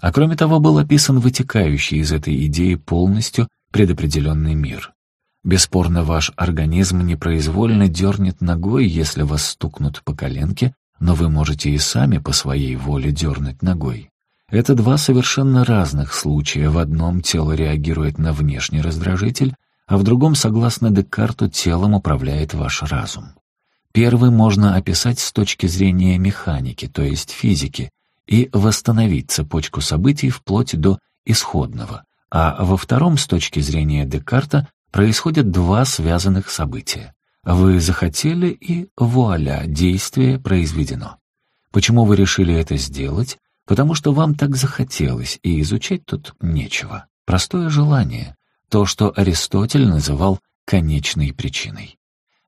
А кроме того, был описан вытекающий из этой идеи полностью предопределенный мир. Бесспорно, ваш организм непроизвольно дернет ногой, если вас стукнут по коленке, но вы можете и сами по своей воле дернуть ногой. Это два совершенно разных случая. В одном тело реагирует на внешний раздражитель, а в другом, согласно Декарту, телом управляет ваш разум. Первый можно описать с точки зрения механики, то есть физики, и восстановить цепочку событий вплоть до исходного, а во втором с точки зрения Декарта происходят два связанных события. Вы захотели, и вуаля, действие произведено. Почему вы решили это сделать? Потому что вам так захотелось, и изучать тут нечего. Простое желание, то, что Аристотель называл конечной причиной.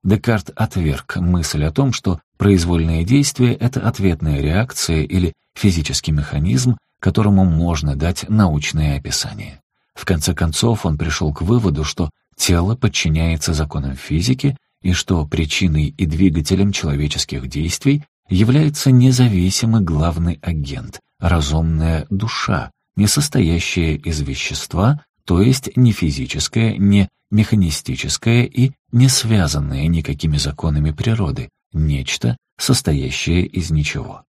Декарт отверг мысль о том, что произвольное действие — это ответная реакция или физический механизм, которому можно дать научное описание. В конце концов, он пришел к выводу, что тело подчиняется законам физики и что причиной и двигателем человеческих действий является независимый главный агент, разумная душа, не состоящая из вещества, то есть не физическое, не механистическое и не связанное никакими законами природы, нечто, состоящее из ничего.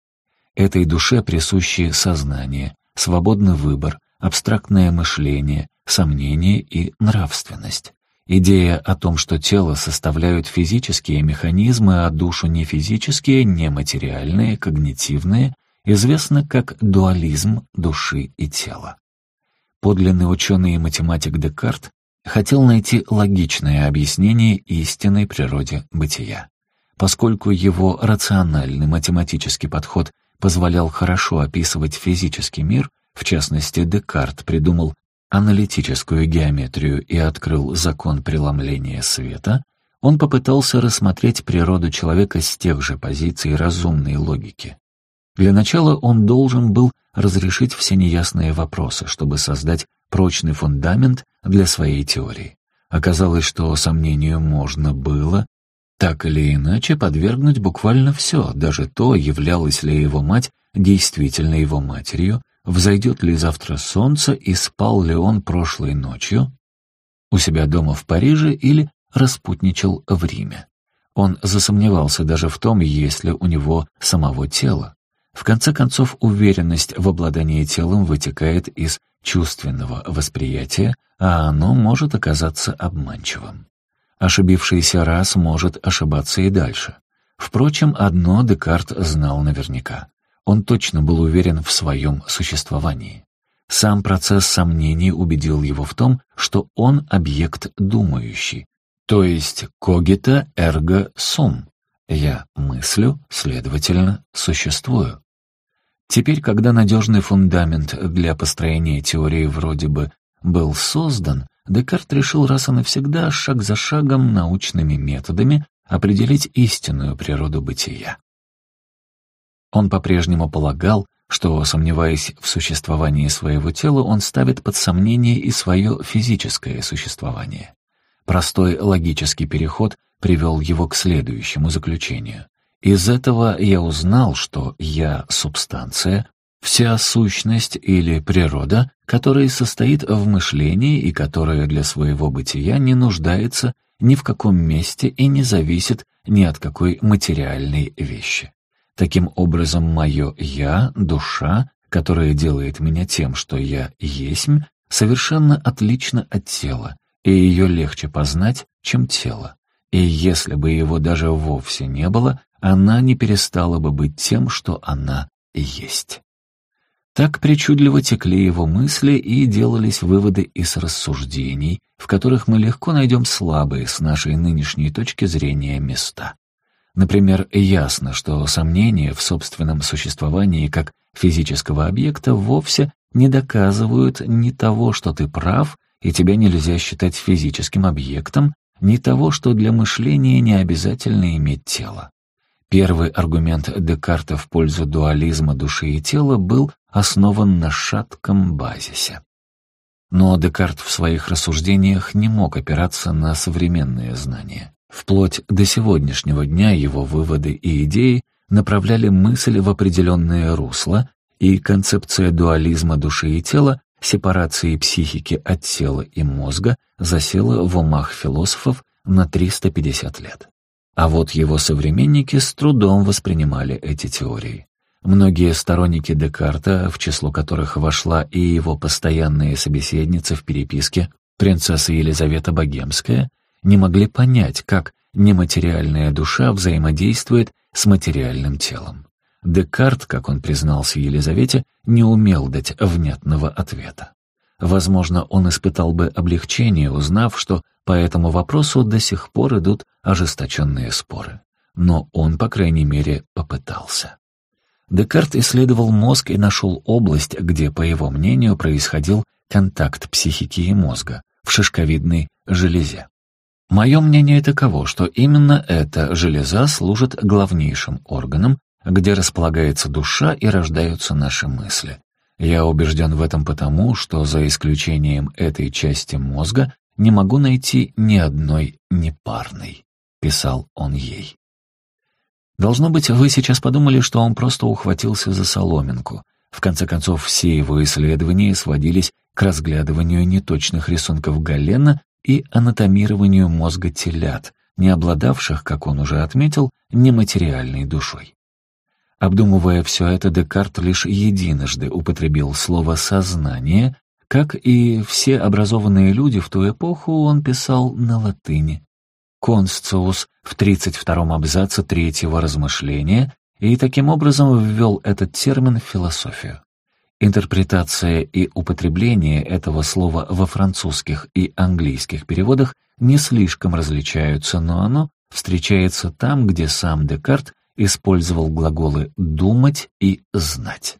Этой душе присущи сознание, свободный выбор, абстрактное мышление, сомнение и нравственность. Идея о том, что тело составляют физические механизмы, а душу не физические, нематериальные, когнитивные, известна как дуализм души и тела подлинный ученый и математик Декарт хотел найти логичное объяснение истинной природе бытия. Поскольку его рациональный математический подход позволял хорошо описывать физический мир, в частности, Декарт придумал аналитическую геометрию и открыл закон преломления света, он попытался рассмотреть природу человека с тех же позиций разумной логики. Для начала он должен был разрешить все неясные вопросы, чтобы создать прочный фундамент для своей теории. Оказалось, что сомнению можно было, так или иначе, подвергнуть буквально все, даже то, являлась ли его мать действительно его матерью, взойдет ли завтра солнце и спал ли он прошлой ночью у себя дома в Париже или распутничал в Риме. Он засомневался даже в том, есть ли у него самого тела. В конце концов, уверенность в обладании телом вытекает из чувственного восприятия, а оно может оказаться обманчивым. Ошибившийся раз может ошибаться и дальше. Впрочем, одно Декарт знал наверняка. Он точно был уверен в своем существовании. Сам процесс сомнений убедил его в том, что он объект думающий, то есть когита эрго сум, я мыслю, следовательно, существую. Теперь, когда надежный фундамент для построения теории вроде бы был создан, Декарт решил раз и навсегда, шаг за шагом, научными методами определить истинную природу бытия. Он по-прежнему полагал, что, сомневаясь в существовании своего тела, он ставит под сомнение и свое физическое существование. Простой логический переход привел его к следующему заключению. Из этого я узнал, что я — субстанция, вся сущность или природа, которая состоит в мышлении и которая для своего бытия не нуждается ни в каком месте и не зависит ни от какой материальной вещи. Таким образом, мое «я», душа, которая делает меня тем, что я есмь, совершенно отлично от тела, и ее легче познать, чем тело. И если бы его даже вовсе не было, она не перестала бы быть тем, что она есть. Так причудливо текли его мысли и делались выводы из рассуждений, в которых мы легко найдем слабые с нашей нынешней точки зрения места. Например, ясно, что сомнения в собственном существовании как физического объекта вовсе не доказывают ни того, что ты прав, и тебя нельзя считать физическим объектом, не того, что для мышления не обязательно иметь тело. Первый аргумент Декарта в пользу дуализма души и тела был основан на шатком базисе. Но Декарт в своих рассуждениях не мог опираться на современные знания. Вплоть до сегодняшнего дня его выводы и идеи направляли мысль в определенное русло, и концепция дуализма души и тела сепарации психики от тела и мозга засела в умах философов на 350 лет. А вот его современники с трудом воспринимали эти теории. Многие сторонники Декарта, в число которых вошла и его постоянная собеседница в переписке, принцесса Елизавета Богемская, не могли понять, как нематериальная душа взаимодействует с материальным телом. Декарт, как он признался Елизавете, не умел дать внятного ответа. Возможно, он испытал бы облегчение, узнав, что по этому вопросу до сих пор идут ожесточенные споры. Но он, по крайней мере, попытался. Декарт исследовал мозг и нашел область, где, по его мнению, происходил контакт психики и мозга в шишковидной железе. Мое мнение таково, что именно эта железа служит главнейшим органом, где располагается душа и рождаются наши мысли. Я убежден в этом потому, что за исключением этой части мозга не могу найти ни одной непарной», — писал он ей. Должно быть, вы сейчас подумали, что он просто ухватился за соломинку. В конце концов, все его исследования сводились к разглядыванию неточных рисунков Галена и анатомированию мозга телят, не обладавших, как он уже отметил, нематериальной душой. Обдумывая все это, Декарт лишь единожды употребил слово «сознание», как и все образованные люди в ту эпоху, он писал на латыни. Консциус в 32-м абзаце третьего размышления и таким образом ввел этот термин в философию. Интерпретация и употребление этого слова во французских и английских переводах не слишком различаются, но оно встречается там, где сам Декарт использовал глаголы «думать» и «знать».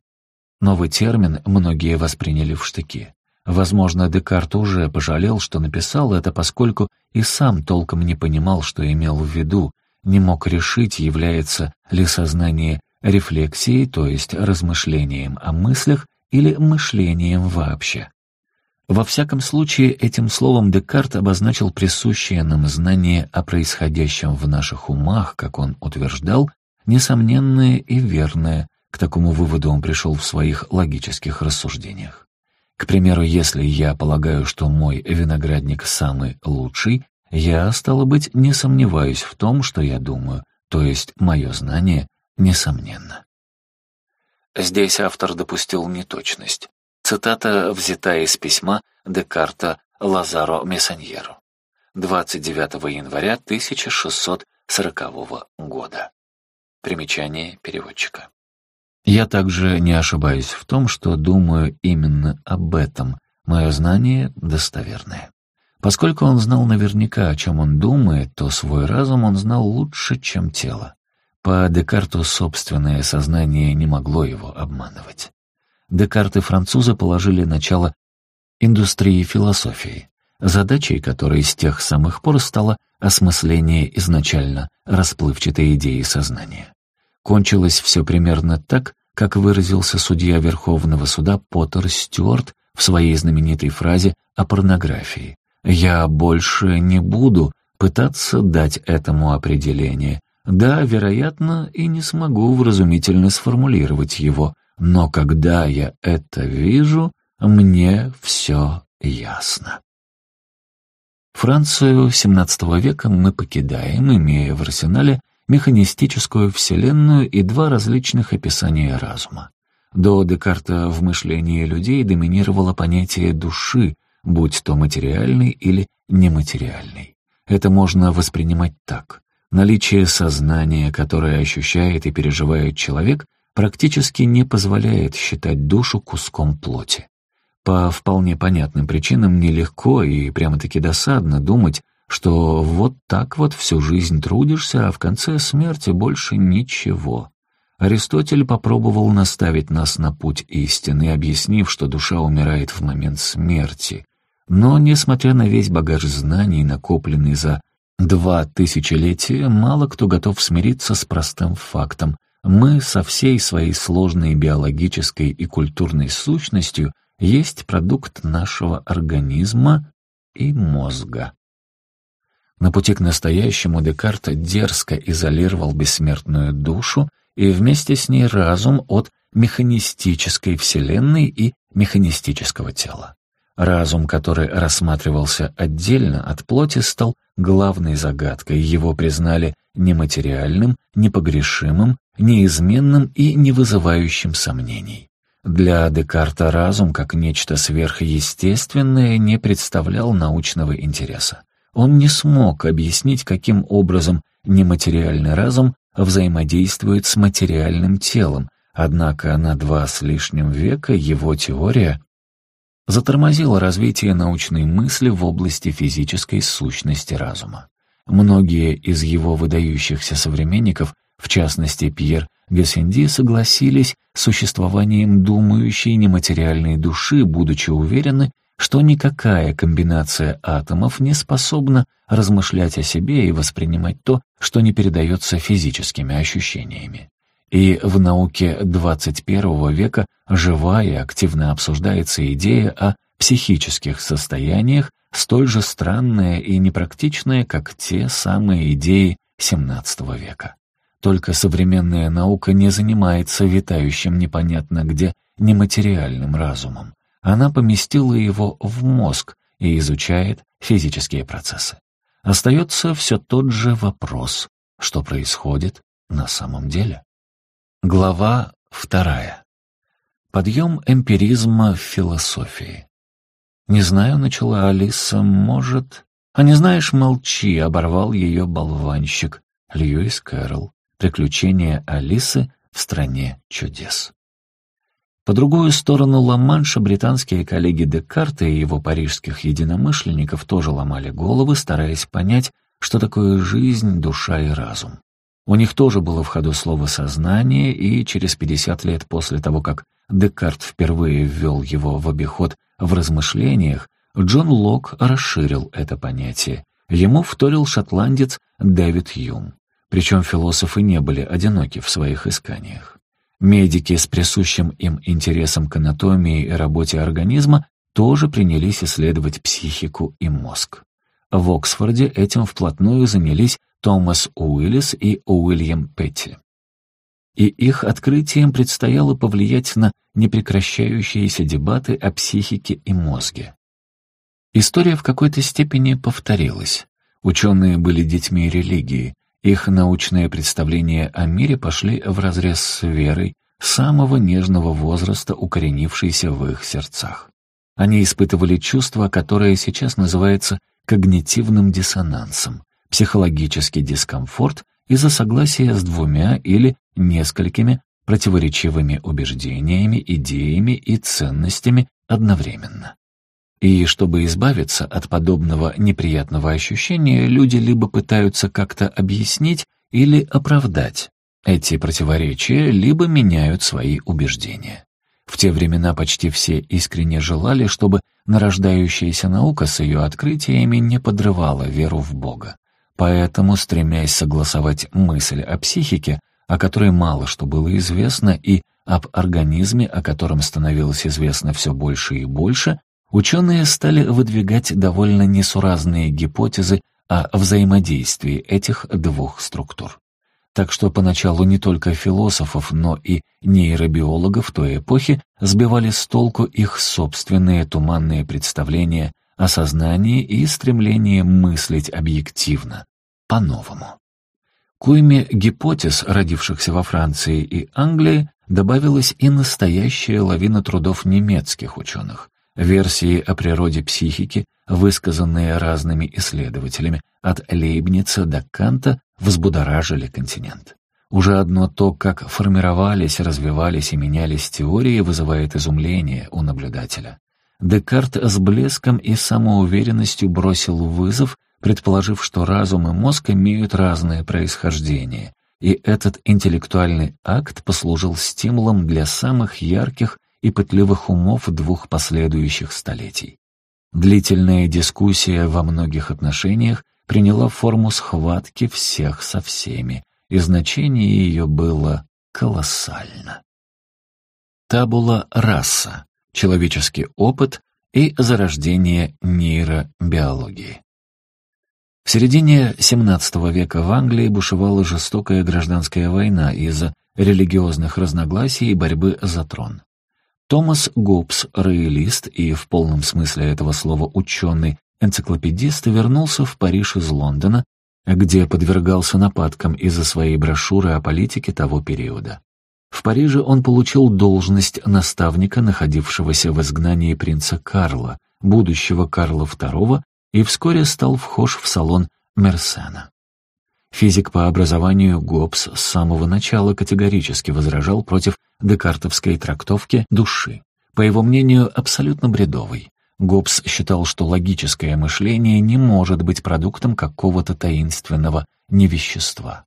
Новый термин многие восприняли в штыки. Возможно, Декарт уже пожалел, что написал это, поскольку и сам толком не понимал, что имел в виду, не мог решить, является ли сознание рефлексией, то есть размышлением о мыслях, или мышлением вообще. Во всяком случае, этим словом Декарт обозначил присущее нам знание о происходящем в наших умах, как он утверждал, несомненное и верное, к такому выводу он пришел в своих логических рассуждениях. К примеру, если я полагаю, что мой виноградник самый лучший, я, стало быть, не сомневаюсь в том, что я думаю, то есть мое знание несомненно. Здесь автор допустил неточность. Цитата взята из письма Декарта Лазаро Мессаньеру 29 января 1640 года. Примечание переводчика. Я также не ошибаюсь в том, что думаю именно об этом. Мое знание достоверное. Поскольку он знал наверняка, о чем он думает, то свой разум он знал лучше, чем тело. По Декарту собственное сознание не могло его обманывать. Декарт и французы положили начало индустрии философии, Задачей которой с тех самых пор стало осмысление изначально расплывчатой идеи сознания. Кончилось все примерно так, как выразился судья Верховного суда Поттер Стюарт в своей знаменитой фразе о порнографии. «Я больше не буду пытаться дать этому определение. Да, вероятно, и не смогу вразумительно сформулировать его, но когда я это вижу, мне все ясно». Францию XVII века мы покидаем, имея в арсенале механистическую вселенную и два различных описания разума. До Декарта в мышлении людей доминировало понятие души, будь то материальной или нематериальной. Это можно воспринимать так. Наличие сознания, которое ощущает и переживает человек, практически не позволяет считать душу куском плоти. По вполне понятным причинам нелегко и прямо-таки досадно думать, что вот так вот всю жизнь трудишься, а в конце смерти больше ничего. Аристотель попробовал наставить нас на путь истины, объяснив, что душа умирает в момент смерти. Но, несмотря на весь багаж знаний, накопленный за два тысячелетия, мало кто готов смириться с простым фактом. Мы со всей своей сложной биологической и культурной сущностью есть продукт нашего организма и мозга. На пути к настоящему Декарта дерзко изолировал бессмертную душу и вместе с ней разум от механистической вселенной и механистического тела. Разум, который рассматривался отдельно от плоти, стал главной загадкой. Его признали нематериальным, непогрешимым, неизменным и не вызывающим сомнений. Для Декарта разум, как нечто сверхъестественное, не представлял научного интереса. Он не смог объяснить, каким образом нематериальный разум взаимодействует с материальным телом, однако на два с лишним века его теория затормозила развитие научной мысли в области физической сущности разума. Многие из его выдающихся современников, в частности Пьер Гасенди согласились с существованием думающей нематериальной души, будучи уверены, что никакая комбинация атомов не способна размышлять о себе и воспринимать то, что не передается физическими ощущениями. И в науке 21 века жива и активно обсуждается идея о психических состояниях, столь же странная и непрактичная, как те самые идеи 17 века. Только современная наука не занимается витающим непонятно где нематериальным разумом. Она поместила его в мозг и изучает физические процессы. Остается все тот же вопрос, что происходит на самом деле. Глава вторая. Подъем эмпиризма в философии. «Не знаю», — начала Алиса, — «может...» «А не знаешь, молчи», — оборвал ее болванщик Льюис Кэрролл приключения Алисы в стране чудес. По другую сторону Ламанша британские коллеги Декарта и его парижских единомышленников тоже ломали головы, стараясь понять, что такое жизнь, душа и разум. У них тоже было в ходу слово «сознание», и через 50 лет после того, как Декарт впервые ввел его в обиход в размышлениях, Джон Лок расширил это понятие. Ему вторил шотландец Дэвид Юм. Причем философы не были одиноки в своих исканиях. Медики с присущим им интересом к анатомии и работе организма тоже принялись исследовать психику и мозг. В Оксфорде этим вплотную занялись Томас Уиллис и Уильям Петти. И их открытием предстояло повлиять на непрекращающиеся дебаты о психике и мозге. История в какой-то степени повторилась. Ученые были детьми религии, их научные представления о мире пошли вразрез с верой самого нежного возраста, укоренившейся в их сердцах. Они испытывали чувство, которое сейчас называется когнитивным диссонансом, психологический дискомфорт из-за согласия с двумя или несколькими противоречивыми убеждениями, идеями и ценностями одновременно. И чтобы избавиться от подобного неприятного ощущения, люди либо пытаются как-то объяснить или оправдать эти противоречия, либо меняют свои убеждения. В те времена почти все искренне желали, чтобы нарождающаяся наука с ее открытиями не подрывала веру в Бога. Поэтому, стремясь согласовать мысль о психике, о которой мало что было известно, и об организме, о котором становилось известно все больше и больше, Ученые стали выдвигать довольно несуразные гипотезы о взаимодействии этих двух структур. Так что поначалу не только философов, но и нейробиологов той эпохи сбивали с толку их собственные туманные представления о сознании и стремление мыслить объективно, по-новому. К Куйме гипотез, родившихся во Франции и Англии, добавилась и настоящая лавина трудов немецких ученых. Версии о природе психики, высказанные разными исследователями от Лейбница до Канта, взбудоражили континент. Уже одно то, как формировались, развивались и менялись теории, вызывает изумление у наблюдателя. Декарт с блеском и самоуверенностью бросил вызов, предположив, что разум и мозг имеют разное происхождение, и этот интеллектуальный акт послужил стимулом для самых ярких и пытливых умов двух последующих столетий. Длительная дискуссия во многих отношениях приняла форму схватки всех со всеми, и значение ее было колоссально. Табула раса, человеческий опыт и зарождение нейробиологии. В середине XVII века в Англии бушевала жестокая гражданская война из-за религиозных разногласий и борьбы за трон. Томас Гоббс роялист и в полном смысле этого слова ученый, энциклопедист вернулся в Париж из Лондона, где подвергался нападкам из-за своей брошюры о политике того периода. В Париже он получил должность наставника, находившегося в изгнании принца Карла, будущего Карла II, и вскоре стал вхож в салон Мерсена. Физик по образованию Гоббс с самого начала категорически возражал против декартовской трактовки души, по его мнению, абсолютно бредовый. Гоббс считал, что логическое мышление не может быть продуктом какого-то таинственного невещества.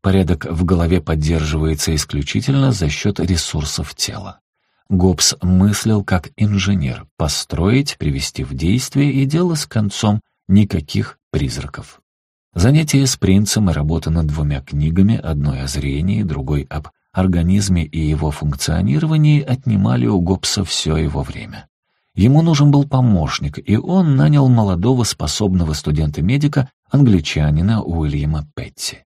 Порядок в голове поддерживается исключительно за счет ресурсов тела. Гоббс мыслил как инженер — построить, привести в действие и дело с концом, никаких призраков. Занятия с принцем и работа над двумя книгами, одной о зрении, другой об организме и его функционировании, отнимали у Гоббса все его время. Ему нужен был помощник, и он нанял молодого способного студента-медика, англичанина Уильяма Петти.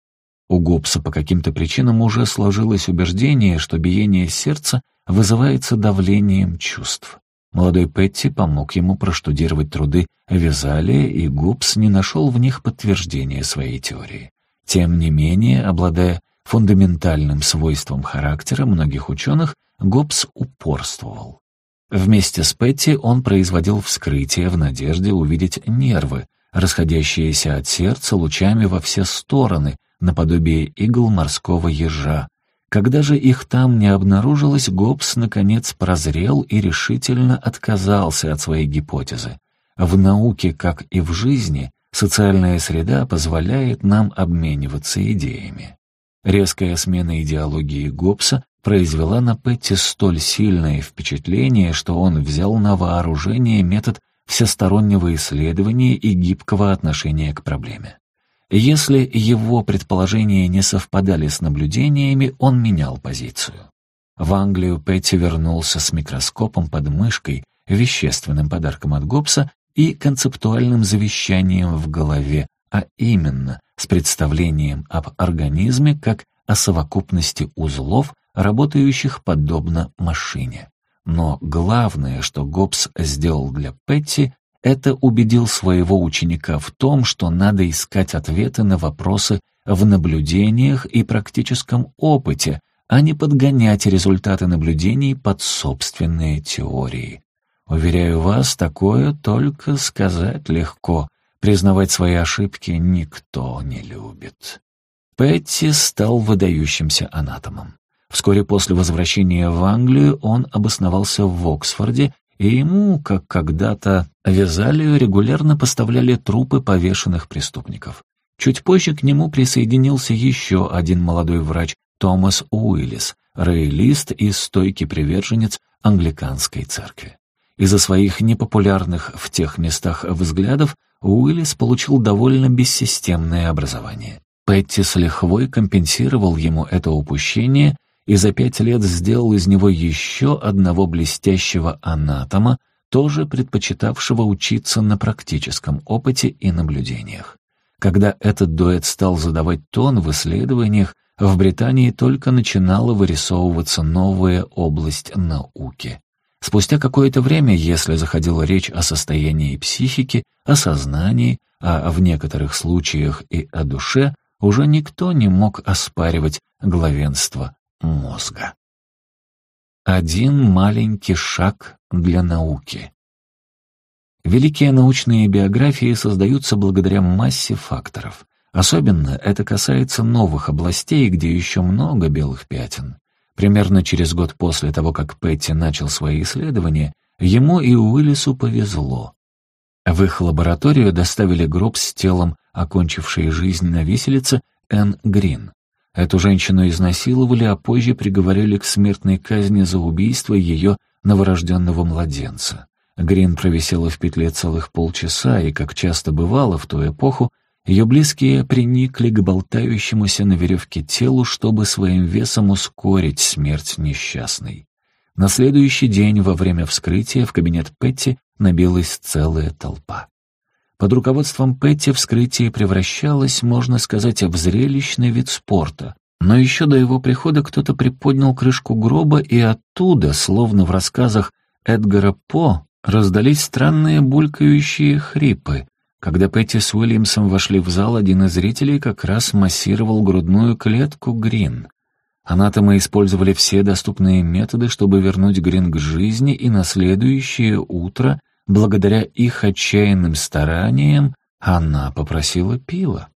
У Гоббса по каким-то причинам уже сложилось убеждение, что биение сердца вызывается давлением чувств. Молодой Петти помог ему проштудировать труды Вязалия, и Губс не нашел в них подтверждения своей теории. Тем не менее, обладая фундаментальным свойством характера многих ученых, Гоббс упорствовал. Вместе с Петти он производил вскрытие в надежде увидеть нервы, расходящиеся от сердца лучами во все стороны, наподобие игл морского ежа, когда же их там не обнаружилось, Гоббс наконец прозрел и решительно отказался от своей гипотезы. В науке, как и в жизни, социальная среда позволяет нам обмениваться идеями. Резкая смена идеологии Гоббса произвела на Петти столь сильное впечатление, что он взял на вооружение метод всестороннего исследования и гибкого отношения к проблеме. Если его предположения не совпадали с наблюдениями, он менял позицию. В Англию Петти вернулся с микроскопом под мышкой, вещественным подарком от Гоббса и концептуальным завещанием в голове, а именно с представлением об организме как о совокупности узлов, работающих подобно машине. Но главное, что Гоббс сделал для Петти, это убедил своего ученика в том, что надо искать ответы на вопросы в наблюдениях и практическом опыте, а не подгонять результаты наблюдений под собственные теории. Уверяю вас, такое только сказать легко. Признавать свои ошибки никто не любит. Петти стал выдающимся анатомом. Вскоре после возвращения в Англию он обосновался в Оксфорде и ему, как когда-то, вязали регулярно поставляли трупы повешенных преступников. Чуть позже к нему присоединился еще один молодой врач, Томас Уиллис, роялист и стойкий приверженец англиканской церкви. Из-за своих непопулярных в тех местах взглядов Уиллис получил довольно бессистемное образование. Петти с лихвой компенсировал ему это упущение – и за пять лет сделал из него еще одного блестящего анатома, тоже предпочитавшего учиться на практическом опыте и наблюдениях. Когда этот дуэт стал задавать тон в исследованиях, в Британии только начинала вырисовываться новая область науки. Спустя какое-то время, если заходила речь о состоянии психики, о сознании, а в некоторых случаях и о душе, уже никто не мог оспаривать главенство мозга. Один маленький шаг для науки. Великие научные биографии создаются благодаря массе факторов. Особенно это касается новых областей, где еще много белых пятен. Примерно через год после того, как Петти начал свои исследования, ему и Уиллису повезло. В их лабораторию доставили гроб с телом, окончившей жизнь на виселице, Энн Грин. Эту женщину изнасиловали, а позже приговорили к смертной казни за убийство ее новорожденного младенца. Грин провисела в петле целых полчаса, и, как часто бывало в ту эпоху, ее близкие приникли к болтающемуся на веревке телу, чтобы своим весом ускорить смерть несчастной. На следующий день во время вскрытия в кабинет Петти набилась целая толпа. Под руководством Петти вскрытие превращалось, можно сказать, в зрелищный вид спорта. Но еще до его прихода кто-то приподнял крышку гроба, и оттуда, словно в рассказах Эдгара По, раздались странные булькающие хрипы. Когда Петти с Уильямсом вошли в зал, один из зрителей как раз массировал грудную клетку Грин. Анатомы использовали все доступные методы, чтобы вернуть Грин к жизни, и на следующее утро Благодаря их отчаянным стараниям она попросила пила.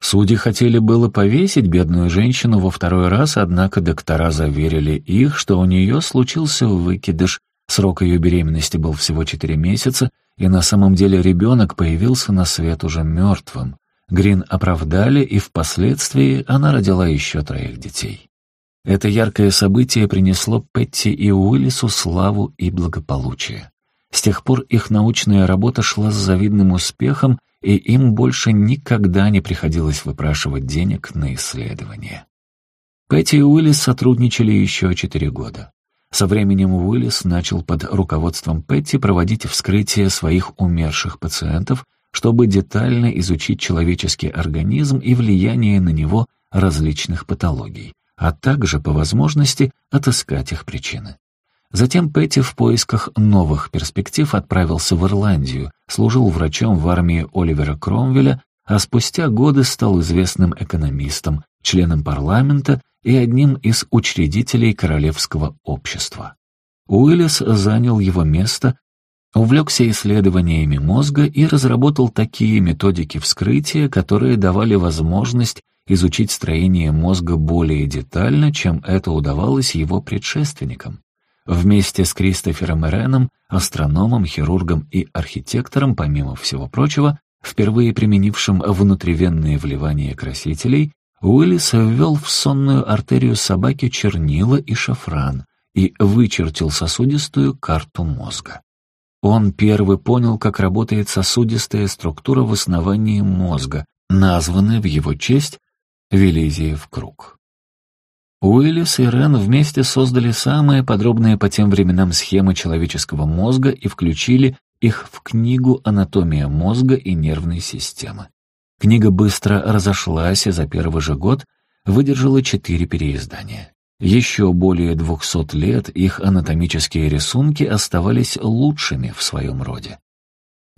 Судьи хотели было повесить бедную женщину во второй раз, однако доктора заверили их, что у нее случился выкидыш, срок ее беременности был всего четыре месяца, и на самом деле ребенок появился на свет уже мертвым. Грин оправдали, и впоследствии она родила еще троих детей. Это яркое событие принесло Пэтти и Уиллису славу и благополучие. С тех пор их научная работа шла с завидным успехом, и им больше никогда не приходилось выпрашивать денег на исследования. Пэтти и Уиллис сотрудничали еще четыре года. Со временем Уиллис начал под руководством Пэтти проводить вскрытие своих умерших пациентов, чтобы детально изучить человеческий организм и влияние на него различных патологий, а также, по возможности, отыскать их причины. Затем Петти в поисках новых перспектив отправился в Ирландию, служил врачом в армии Оливера Кромвеля, а спустя годы стал известным экономистом, членом парламента и одним из учредителей Королевского общества. Уиллис занял его место, увлекся исследованиями мозга и разработал такие методики вскрытия, которые давали возможность изучить строение мозга более детально, чем это удавалось его предшественникам. Вместе с Кристофером и Реном, астрономом, хирургом и архитектором, помимо всего прочего, впервые применившим внутривенные вливания красителей, Уиллис ввел в сонную артерию собаки чернила и шафран и вычертил сосудистую карту мозга. Он первый понял, как работает сосудистая структура в основании мозга, названная в его честь Велизиев круг. Уильямс и Рен вместе создали самые подробные по тем временам схемы человеческого мозга и включили их в книгу «Анатомия мозга и нервной системы». Книга быстро разошлась и за первый же год выдержала четыре переиздания. Еще более 200 лет их анатомические рисунки оставались лучшими в своем роде.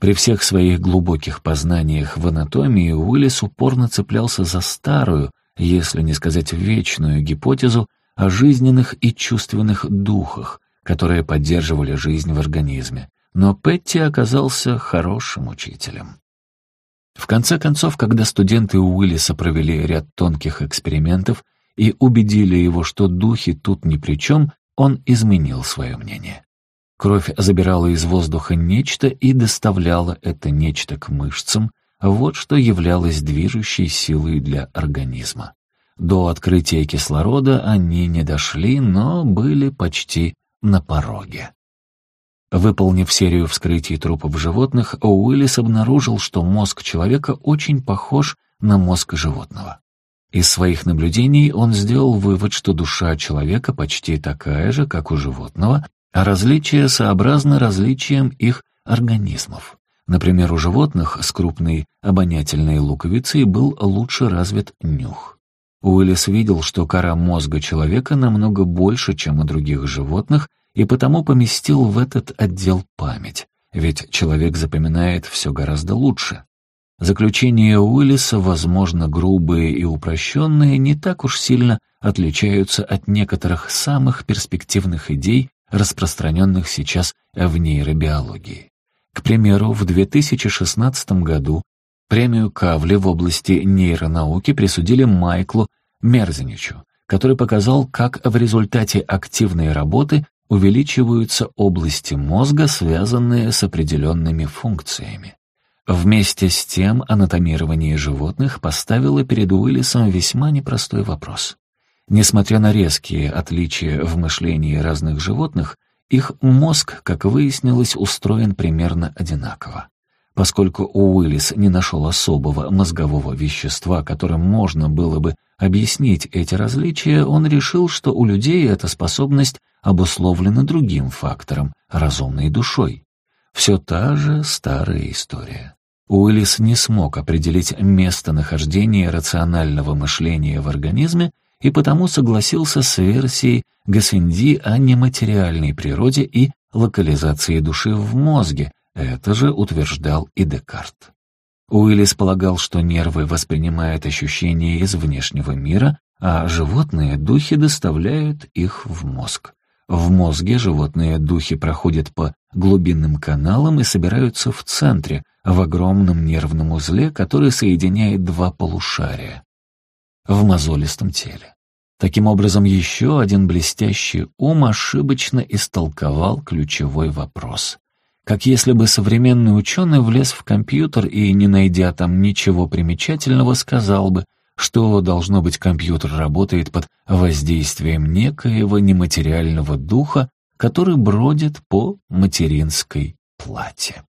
При всех своих глубоких познаниях в анатомии Уиллис упорно цеплялся за старую, если не сказать вечную гипотезу о жизненных и чувственных духах, которые поддерживали жизнь в организме. Но Петти оказался хорошим учителем. В конце концов, когда студенты Уиллиса провели ряд тонких экспериментов и убедили его, что духи тут ни при чем, он изменил свое мнение. Кровь забирала из воздуха нечто и доставляла это нечто к мышцам, вот что являлось движущей силой для организма. До открытия кислорода они не дошли, но были почти на пороге. Выполнив серию вскрытий трупов животных, Уиллис обнаружил, что мозг человека очень похож на мозг животного. Из своих наблюдений он сделал вывод, что душа человека почти такая же, как у животного, а различия сообразны различиям их организмов. Например, у животных с крупной обонятельной луковицей был лучше развит нюх. Уиллис видел, что кора мозга человека намного больше, чем у других животных, и потому поместил в этот отдел память, ведь человек запоминает все гораздо лучше. Заключения Уиллиса, возможно, грубые и упрощенные, не так уж сильно отличаются от некоторых самых перспективных идей, распространенных сейчас в нейробиологии. К примеру, в 2016 году премию Кавли в области нейронауки присудили Майклу Мерзеничу, который показал, как в результате активной работы увеличиваются области мозга, связанные с определенными функциями. Вместе с тем анатомирование животных поставило перед Уиллисом весьма непростой вопрос. Несмотря на резкие отличия в мышлении разных животных, их мозг, как выяснилось, устроен примерно одинаково. Поскольку Уиллис не нашел особого мозгового вещества, которым можно было бы объяснить эти различия, он решил, что у людей эта способность обусловлена другим фактором — разумной душой. Все та же старая история. Уиллис не смог определить местонахождение рационального мышления в организме, и потому согласился с версией Гассенди о нематериальной природе и локализации души в мозге, это же утверждал и Декарт. Уиллис полагал, что нервы воспринимают ощущения из внешнего мира, а животные духи доставляют их в мозг. В мозге животные духи проходят по глубинным каналам и собираются в центре, в огромном нервном узле, который соединяет два полушария в мозолистом теле. Таким образом, еще один блестящий ум ошибочно истолковал ключевой вопрос. Как если бы современный ученый влез в компьютер и, не найдя там ничего примечательного, сказал бы, что, должно быть, компьютер работает под воздействием некоего нематериального духа, который бродит по материнской плате.